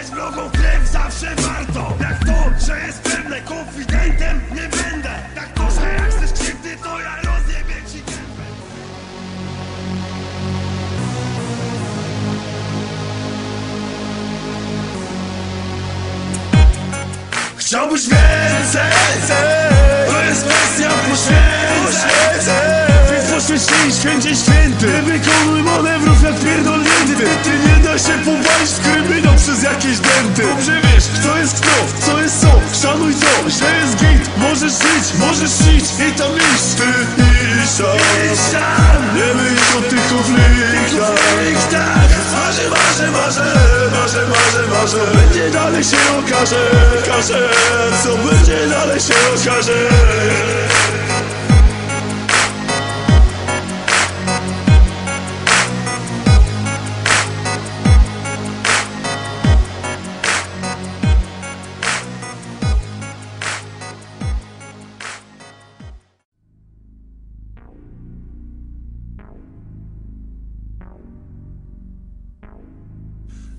Przeleć wrogą krew zawsze warto Jak to, że jest pewne Konfidentem nie będę Tak to, że jak chcesz krzywdy To ja rozjebię ci gębę Chciałbyś więcej To jest kwestia poświęceń Więc poświęcić święcie jakieś dęty Dobrze wiesz, kto jest kto, co jest co Szanuj to, że jest git. Możesz żyć, możesz żyć i tam iść Ty i sam Nie myśl o tych konfliktach Marzę, marzę, marzę Marzę, marzę, marzę. Będzie dalej się okaże Każe, co będzie dalej się okaże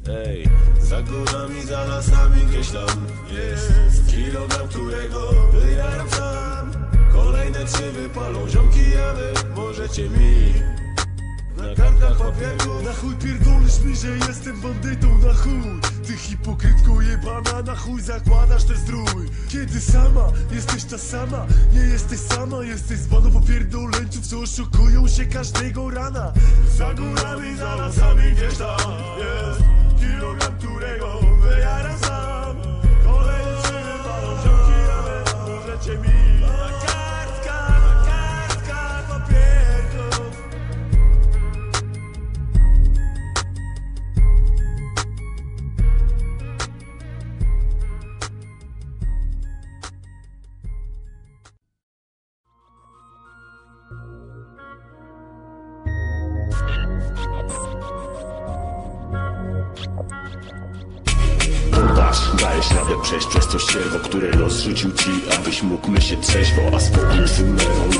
Ej, za górami, za lasami gdzieś tam jest Kilogram, którego wyjaram sam Kolejne trzy wypalą ziomki, a wy możecie mi Na kartkach papieru. Na chuj pierdolisz mi, że jestem bandytą Na chuj, ty hipokrytko jebana Na chuj zakładasz ten strój. Kiedy sama, jesteś ta sama Nie jesteś sama, jesteś z bandą popierdolęców Co oszukują się każdego rana. Za górami, za lasami gdzieś tam jest Dasz, dajesz radę przejść przez to ścierwo, które los rzucił ci, abyś mógł myśleć trzeźwo, a spokój dał dym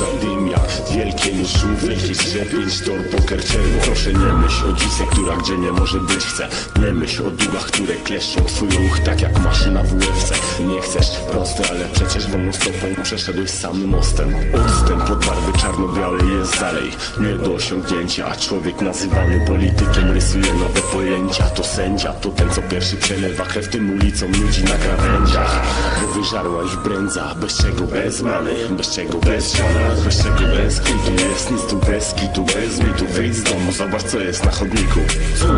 wielkie żółw, wielki drzepień, tor, poker, czerwo. Proszę nie myśl o dzice, która gdzie nie może być chce, nie myśl o długach, które kleszczą twój ruch, tak jak maszyna w UFC. Nie chcesz proste, ale przecież wolną stopą przeszedłeś samym mostem. Odstęp od barwy czarno-białej jest dalej, nie do osiągnięcia, a człowiek nazywany politykiem rysuje nowe pojęcia. To sędzia, to ten, co pierwszy przelewa krew tym ulicom ludzi na krawędziach. Bo wyżarła ich brędza, bez czego bez many, bez czego bez siana, bez czego bez kitu. Jest nic tu bez kitu, bez mitu. Wyjdź z domu, zobacz co jest na chodniku.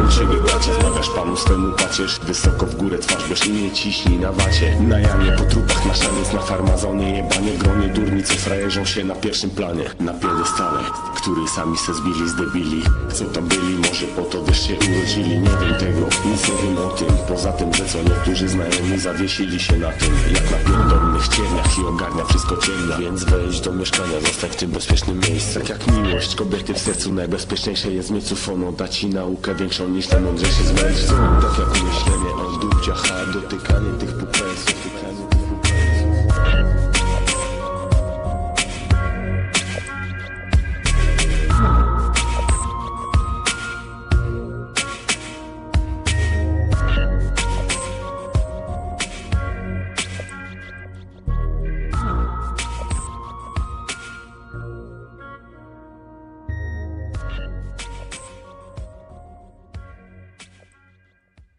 U ciebie bracie, zmawiasz panu swemu pacierz. Wysoko w górę twarz, bez nie ciśnij na wacie. Na jamie, po trupach, na szaniec, na farmazonie, jebanie, gronie durni, co frajerzą się na pierwszym planie. Na piedestale, który sami se zbili z debili. Co to byli, może po to też się urodzili, nie wiem tego, nic nie. Poza tym, że co niektórzy znajomi zawiesili się na tym, jak na pierdolnych cierniach i ogarnia wszystko ciemnia. Więc wejdź do mieszkania, zostań w tym bezpiecznym miejscu. Tak jak miłość, kobiety w sercu najbezpieczniejsze jest mieć dać ci naukę większą niż najmądrzejszy z mężczyzn. Tak